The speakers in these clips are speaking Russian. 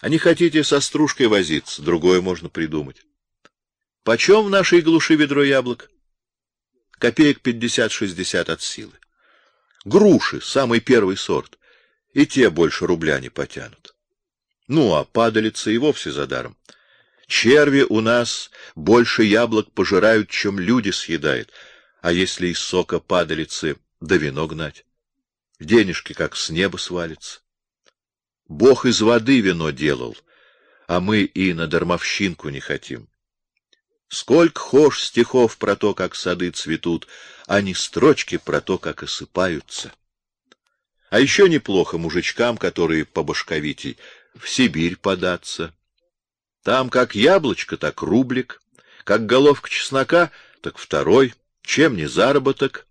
А не хотите со стружкой возиться, другое можно придумать. Почем в нашей глуши ведро яблок? Копеек пятьдесят-шестьдесят от силы. Груши, самый первый сорт, и те больше рубля не потянут. Ну, а падалица и вовсе за даром. Черви у нас больше яблок пожирают, чем люди съедают, а если из сока падалицы да вино гнать, денежки как с неба свалятся. Бог из воды вино делал, а мы и на дармовщинку не хотим. Сколько хошь стихов про то, как сады цветут, а не строчки про то, как осыпаются. А еще неплохо мужичкам, которые по башковитей, в Сибирь податься. Там как яблочко, так рублик, как головка чеснока, так второй, чем не заработок.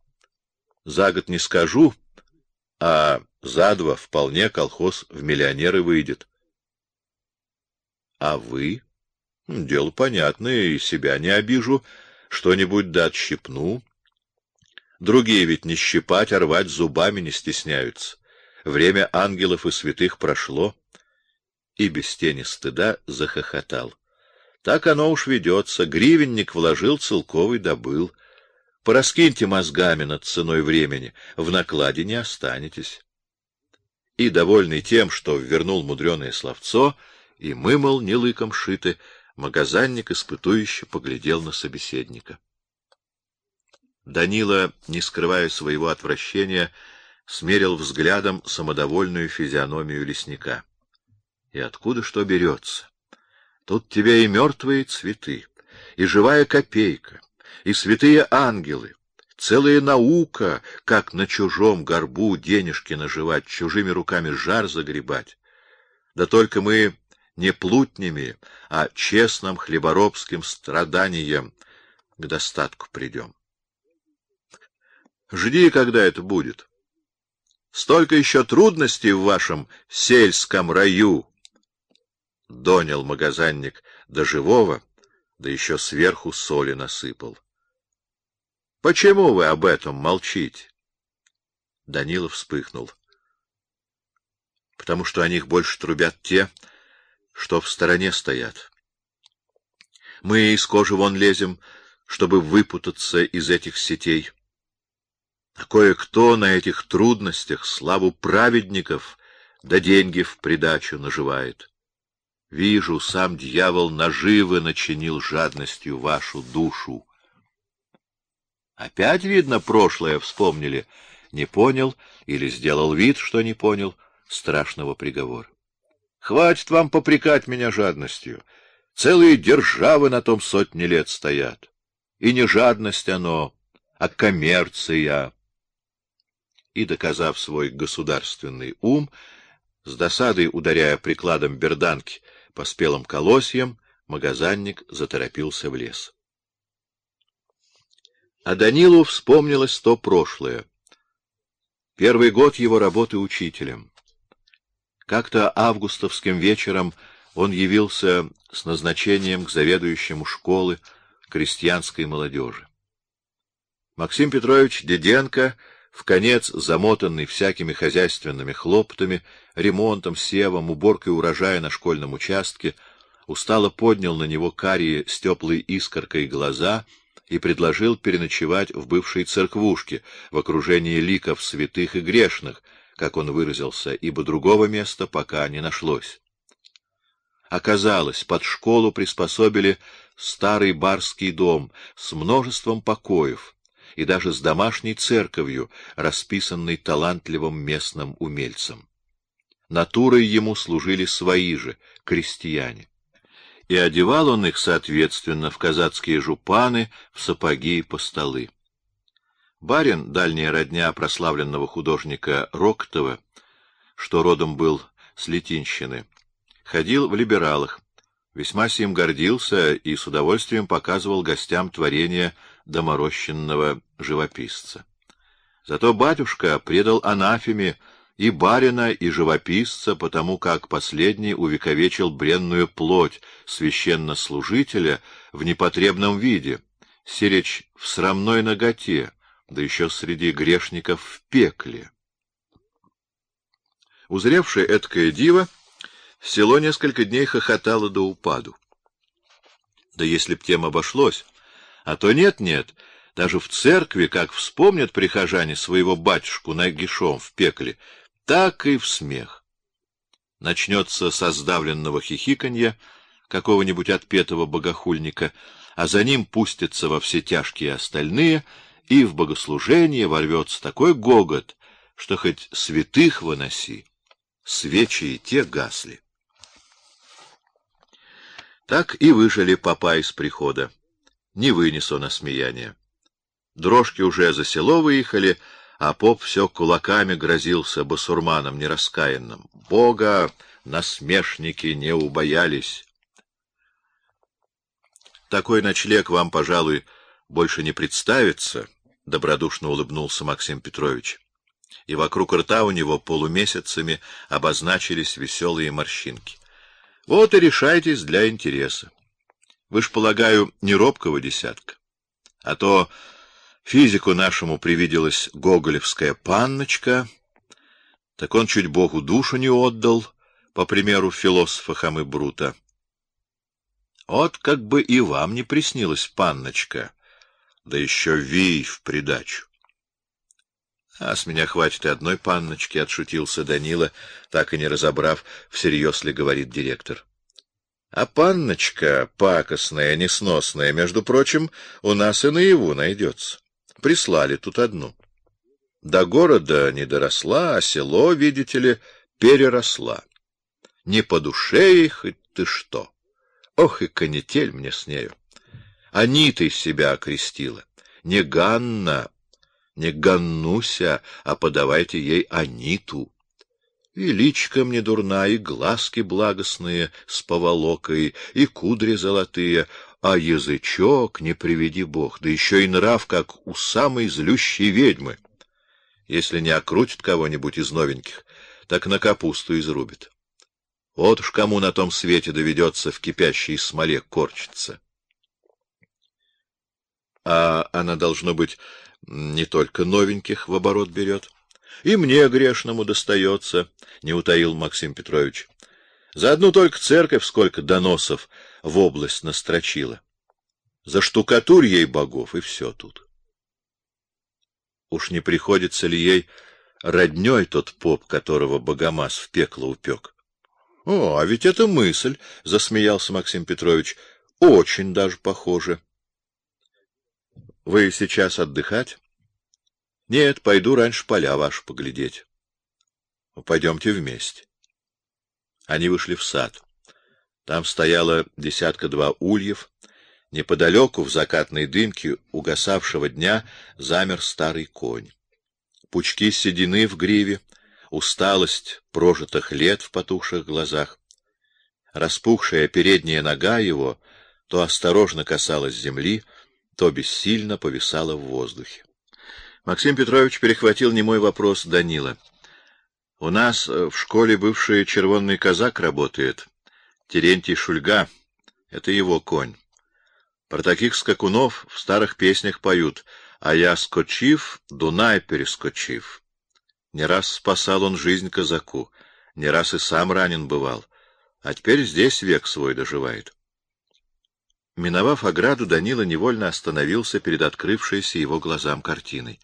За год не скажу, а за два вполне колхоз в миллионеры выйдет. А вы? Дело понятное, и себя не обижу, что-нибудь да отщипну. Другие ведь не щипать, а рвать зубами не стесняются. Время ангелов и святых прошло. И без тени стыда захохотал. Так оно уж ведется. Гривенник вложил, целковый добыл. Пораскиньте мозгами над ценой времени, в накладе не останетесь. И довольный тем, что вернул мудреное словцо, и мы мол не лыком шиты, Магазинник испытующе поглядел на собеседника. Данила, не скрывая своего отвращения, смерил взглядом самодовольную физиономию лесника. И откуда что берется? Тут тебе и мертвые цветы, и живая копейка, и святые ангелы, целая наука, как на чужом горбу денежки наживать, чужими руками жар загребать. Да только мы не плутнями, а честным хлеборобским страданием к достатку придем. Жди, когда это будет. Столько еще трудностей в вашем сельском раю. Донял магазинник до живого, да еще сверху соли насыпал. Почему вы об этом молчите? Данилов вспыхнул. Потому что о них больше трубят те, что в стороне стоят. Мы из кожи вон лезем, чтобы выпутаться из этих сетей. А кое-кто на этих трудностях славу праведников да деньги в придачу наживает. Вижу, сам дьявол наживы начинил жадностью вашу душу. Опять, видно, прошлое вспомнили, не понял или сделал вид, что не понял страшного приговора. Хватит вам попрекать меня жадностью. Целые державы на том сотни лет стоят. И не жадность оно, а коммерция. И, доказав свой государственный ум, с досадой ударяя прикладом берданки по спелым колосьям, магазинник заторопился в лес. А Данилу вспомнилось то прошлое. Первый год его работы учителем. Как-то августовским вечером он явился с назначением к заведующему школы крестьянской молодежи. Максим Петрович Деденко, в конец замотанный всякими хозяйственными хлопотами, ремонтом, севом, уборкой урожая на школьном участке, устало поднял на него карие с теплой искоркой глаза и предложил переночевать в бывшей церквушке в окружении ликов святых и грешных, как он выразился, ибо другого места пока не нашлось. Оказалось, под школу приспособили старый барский дом с множеством покоев и даже с домашней церковью, расписанной талантливым местным умельцем. Натурой ему служили свои же крестьяне. И одевал он их соответственно в казацкие жупаны, в сапоги и постолы. Барин, дальняя родня прославленного художника Роктова, что родом был с Летинщины, ходил в либералах, весьма сим гордился и с удовольствием показывал гостям творения доморощенного живописца. Зато батюшка предал анафеме и барина, и живописца, потому как последний увековечил бренную плоть священнослужителя в непотребном виде, сиречь в срамной наготе, да еще среди грешников в пекле. Узревшая эткое диво, Село несколько дней хохотало до упаду. Да если б тем обошлось, а то нет-нет, даже в церкви, как вспомнят прихожане своего батюшку нагишом в пекле, так и в смех. Начнется со сдавленного хихиканья какого-нибудь отпетого богохульника, а за ним пустятся во все тяжкие остальные, и в богослужение ворвется такой гогот, что хоть святых выноси, свечи и те гасли. Так и выжили папа из прихода. Не вынес он осмеяния. Дрожки уже за село выехали, а поп все кулаками грозился басурманам нераскаянным. Бога насмешники не убоялись. Такой ночлег вам, пожалуй, больше не представится, — добродушно улыбнулся Максим Петрович. И вокруг рта у него полумесяцами обозначились веселые морщинки. Вот и решайтесь для интереса. Вы ж, полагаю, не робкого десятка. А то физику нашему привиделась гоголевская панночка, так он чуть Богу душу не отдал, по примеру философа Хамы Брута. Вот как бы и вам не приснилась панночка, да еще вий в придачу. А с меня хватит и одной панночки, отшутился Данила, так и не разобрав, всерьез ли говорит директор. А панночка пакостная, несносная, между прочим, у нас и наяву найдется. Прислали тут одну. До города не доросла, а село, видите ли, переросла. Не по душе ей хоть ты что. Ох и канитель мне с нею. Анитой себя окрестила. Не Ганна, не Ганнуся, а подавайте ей Аниту. И личка мне дурна, и глазки благостные с поволокой, и кудри золотые, а язычок, не приведи бог, да еще и нрав, как у самой злющей ведьмы. Если не окрутит кого-нибудь из новеньких, так на капусту изрубит. Вот уж кому на том свете доведется в кипящей смоле корчиться. А она, должно быть, не только новеньких в оборот берет. И мне грешному достается, — не утаил Максим Петрович. За одну только церковь сколько доносов в область настрочила. За штукатурь ей богов, и все тут. Уж не приходится ли ей роднёй тот поп, которого Богомаз в пекло упек? — О, а ведь это мысль, — засмеялся Максим Петрович. — Очень даже похоже. — Вы сейчас отдыхать? — Нет, пойду раньше поля ваши поглядеть. — Пойдемте вместе. Они вышли в сад. Там стояло десятка-два ульев. Неподалеку, в закатной дымке угасавшего дня, замер старый конь. Пучки седины в гриве — усталость прожитых лет в потухших глазах. Распухшая передняя нога его то осторожно касалась земли, то бессильно повисала в воздухе. Максим Петрович перехватил немой вопрос Данила. — У нас э, в школе бывший червонный казак работает. Терентий Шульга. Это его конь. Про таких скакунов в старых песнях поют, а я скочив, Дунай перескочив. Не раз спасал он жизнь казаку, не раз и сам ранен бывал, а теперь здесь век свой доживает. Миновав ограду, Данила невольно остановился перед открывшейся его глазам картиной.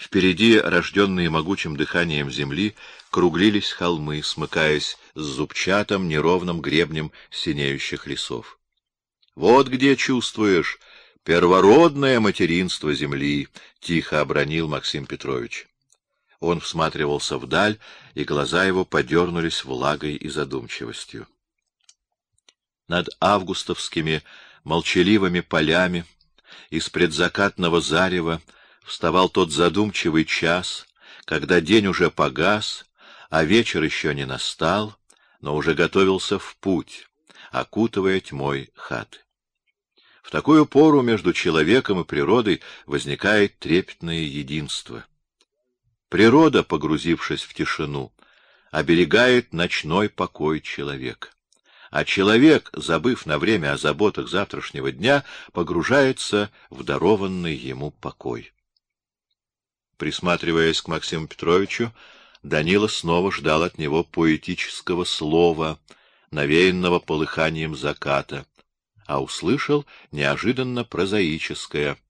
Впереди, рожденные могучим дыханием земли, круглились холмы, смыкаясь с зубчатым неровным гребнем синеющих лесов. Вот где чувствуешь первородное материнство земли, тихо обронил Максим Петрович. Он всматривался вдаль, и глаза его подернулись влагой и задумчивостью. Над августовскими молчаливыми полями из предзакатного зарева вставал тот задумчивый час, когда день уже погас, а вечер еще не настал, но уже готовился в путь, окутывая тьмой хаты. В такую пору между человеком и природой возникает трепетное единство. Природа, погрузившись в тишину, оберегает ночной покой человека. А человек, забыв на время о заботах завтрашнего дня, погружается в дарованный ему покой. Присматриваясь к Максиму Петровичу, Данила снова ждал от него поэтического слова, навеянного полыханием заката, а услышал неожиданно прозаическое —